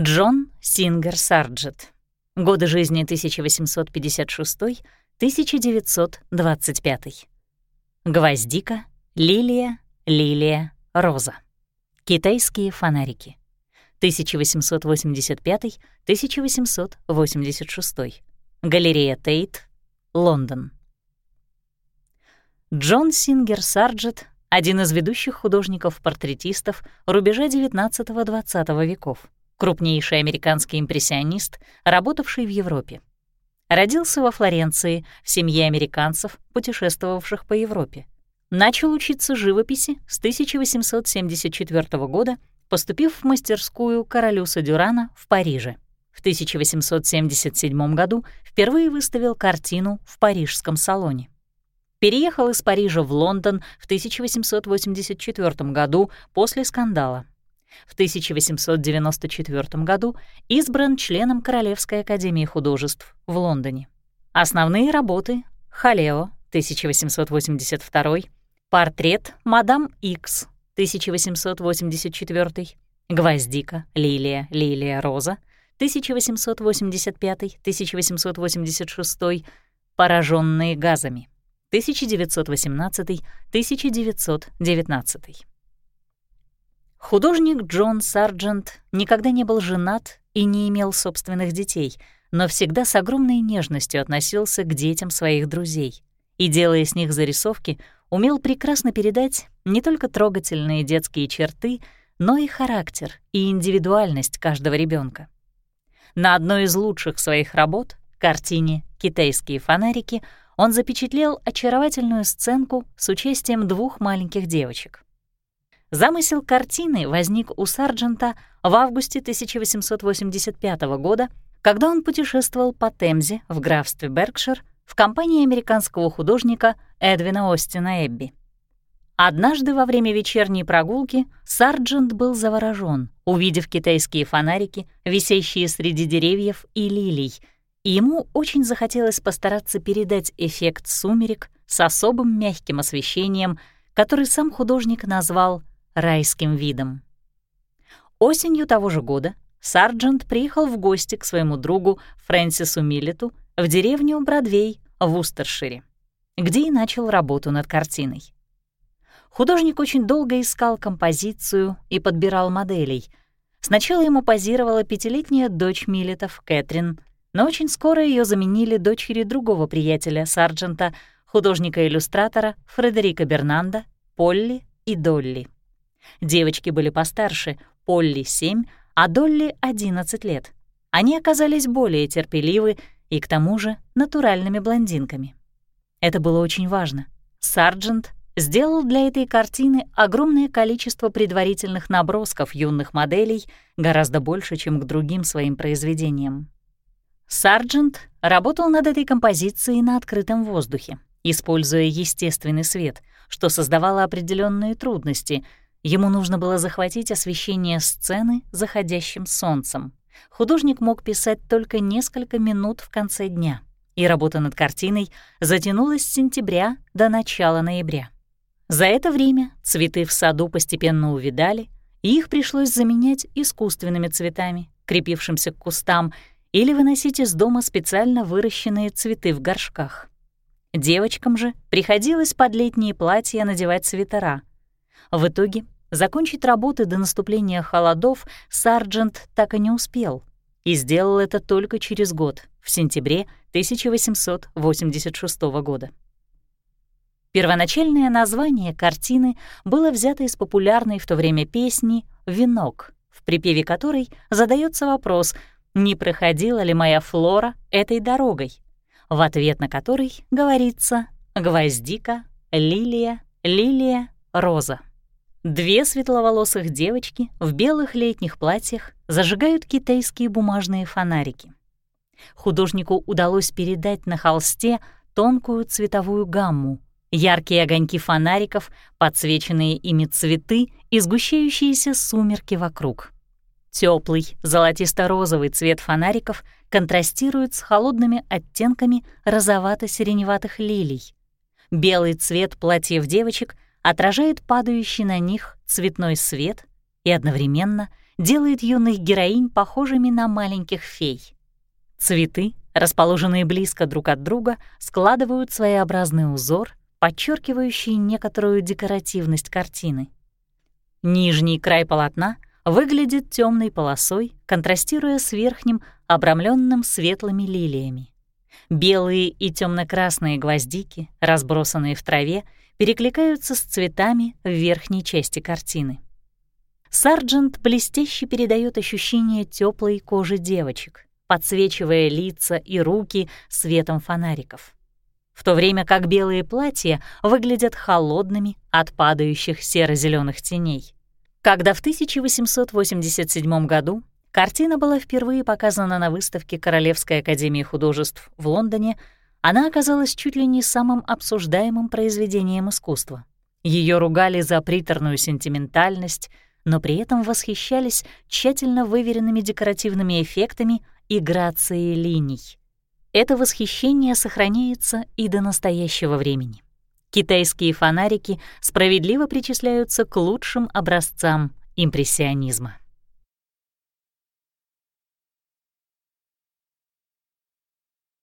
Джон Сингер Сарджет. Годы жизни 1856-1925. Гвоздика, лилия, лилия, роза. Китайские фонарики. 1885-1886. Галерея Тейт, Лондон. Джон Сингер Сарджет — один из ведущих художников-портретистов рубежа XIX-XX веков, крупнейший американский импрессионист, работавший в Европе. Родился во Флоренции в семье американцев, путешествовавших по Европе. Начал учиться живописи с 1874 года, поступив в мастерскую Королюса Дюрана в Париже. В 1877 году впервые выставил картину в парижском салоне. Переехал из Парижа в Лондон в 1884 году после скандала. В 1894 году избран членом Королевской академии художеств в Лондоне. Основные работы — «Халео» 1882, «Портрет мадам Икс» 1884, «Гвоздика», «Лилия», «Лилия», «Роза» 1885-1886, «Пораженные газами» 1918-1919. Художник Джон Сарджент никогда не был женат и не имел собственных детей, но всегда с огромной нежностью относился к детям своих друзей и, делая с них зарисовки, умел прекрасно передать не только трогательные детские черты, но и характер и индивидуальность каждого ребенка. На одной из лучших своих работ, картине «Китайские фонарики», он запечатлел очаровательную сценку с участием двух маленьких девочек. Замысел картины возник у Сарджента в августе 1885 года, когда он путешествовал по Темзе в графстве Беркшир в компании американского художника Эдвина Остина Эбби. Однажды во время вечерней прогулки Сарджент был заворожен, увидев китайские фонарики, висящие среди деревьев и лилий, и ему очень захотелось постараться передать эффект сумерек с особым мягким освещением, который сам художник назвал райским видом. Осенью того же года Сарджент приехал в гости к своему другу Фрэнсису Миллету в деревню Бродвей в Устершире, где и начал работу над картиной. Художник очень долго искал композицию и подбирал моделей. Сначала ему позировала пятилетняя дочь Миллетов, Кэтрин, но очень скоро ее заменили дочери другого приятеля Сарджента, художника-иллюстратора Фредерика Бернанда, Полли и Долли. Девочки были постарше, Полли — 7, а Долли — 11 лет. Они оказались более терпеливы и, к тому же, натуральными блондинками. Это было очень важно. Сарджент сделал для этой картины огромное количество предварительных набросков юных моделей, гораздо больше, чем к другим своим произведениям. Сарджент работал над этой композицией на открытом воздухе, используя естественный свет, что создавало определенные трудности — Ему нужно было захватить освещение сцены заходящим солнцем. Художник мог писать только несколько минут в конце дня, и работа над картиной затянулась с сентября до начала ноября. За это время цветы в саду постепенно увидали, и их пришлось заменять искусственными цветами, крепившимся к кустам, или выносить из дома специально выращенные цветы в горшках. Девочкам же приходилось под летние платья надевать свитера — в итоге закончить работы до наступления холодов Сарджент так и не успел и сделал это только через год, в сентябре 1886 года. Первоначальное название картины было взято из популярной в то время песни «Венок», в припеве которой задается вопрос, не проходила ли моя флора этой дорогой, в ответ на который говорится «гвоздика», «лилия», «лилия», «роза». Две светловолосых девочки в белых летних платьях зажигают китайские бумажные фонарики. Художнику удалось передать на холсте тонкую цветовую гамму, яркие огоньки фонариков, подсвеченные ими цветы и сгущающиеся сумерки вокруг. Теплый золотисто-розовый цвет фонариков контрастирует с холодными оттенками розовато-сиреневатых лилий. Белый цвет платьев девочек — отражает падающий на них цветной свет и одновременно делает юных героинь похожими на маленьких фей. Цветы, расположенные близко друг от друга, складывают своеобразный узор, подчеркивающий некоторую декоративность картины. Нижний край полотна выглядит темной полосой, контрастируя с верхним, обрамленным светлыми лилиями. Белые и темно-красные гвоздики, разбросанные в траве, перекликаются с цветами в верхней части картины. Сарджент блестяще передает ощущение теплой кожи девочек, подсвечивая лица и руки светом фонариков, в то время как белые платья выглядят холодными от падающих серо зеленых теней. Когда в 1887 году картина была впервые показана на выставке Королевской академии художеств в Лондоне, она оказалась чуть ли не самым обсуждаемым произведением искусства. Ее ругали за приторную сентиментальность, но при этом восхищались тщательно выверенными декоративными эффектами и грацией линий. Это восхищение сохраняется и до настоящего времени. Китайские фонарики справедливо причисляются к лучшим образцам импрессионизма.